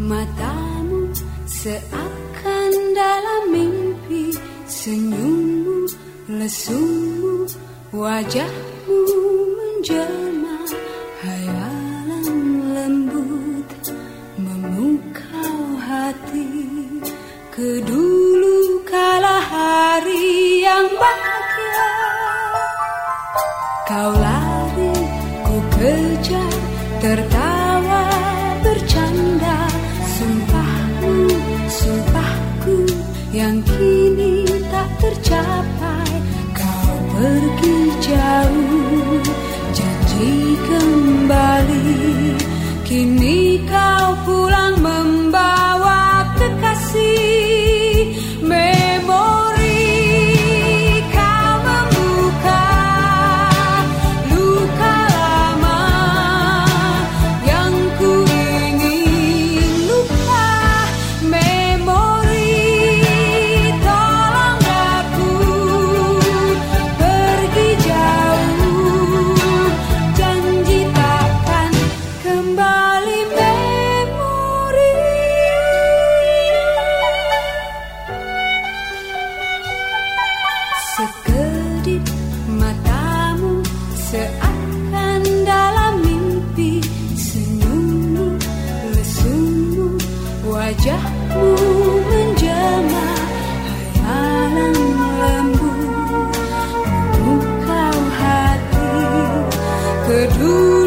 Matamu seakan dalam mimpi. Senyummu, lesumu, wajahmu menjelma. Hayalan lembut memukau hati. Kedulu kala hari yang bahagia Kau lari, ku kejar, tertawa yang kini wajahmu menjamah, hayalan lembu memukau hati kedua